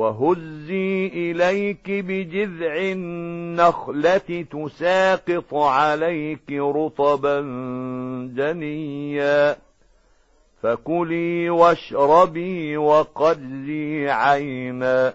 وهزي إليك بجذع النخلة تساقط عليك رطبا جنيا فكلي واشربي وقدري عينا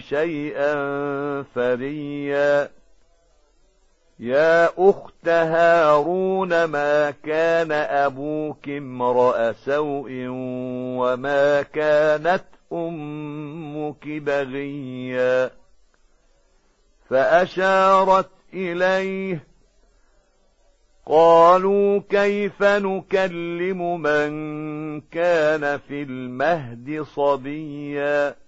شيئا فريا. يا أخت هارون ما كان أبوك امرأ سوء وما كانت أمك بغيا؟ فأشارت إليه قالوا كيف نكلم من كان في المهد صبيا؟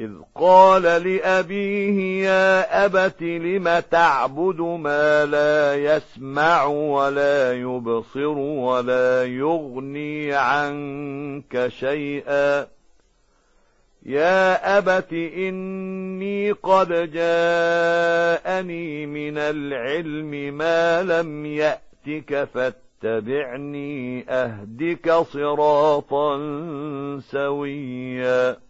إذ قال لأبيه يا أبت لم تعبد ما لا يسمع ولا يبصر ولا يغني عنك شيئا. يا أبت إني قد جاءني من العلم ما لم يأتك فاتبعني أهدك صراطا سويا.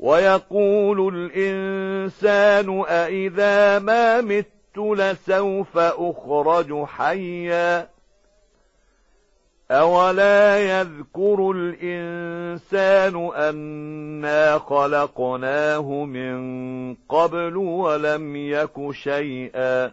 ويقول الإنسان أإذا ما مت لسوف أخرج حيا أولا يذكر الإنسان أنا خلقناه من قبل ولم يك شيئا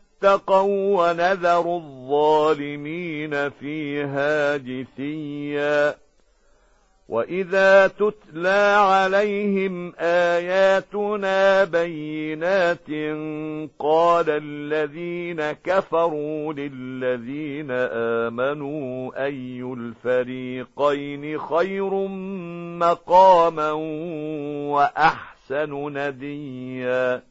ونذر الظالمين فيها جثيا. وإذا تتلى عليهم آياتنا بينات قال الذين كفروا للذين آمنوا أي الفريقين خير مقاما وأحسن نديا.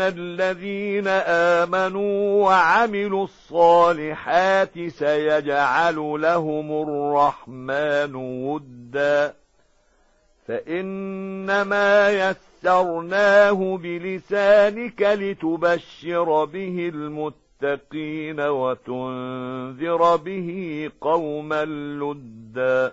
إن الذين آمنوا وعملوا الصالحات سيجعل لهم الرحمن ودا فإنما يسرناه بلسانك لتبشر به المتقين وتنذر به قوما لُدًّا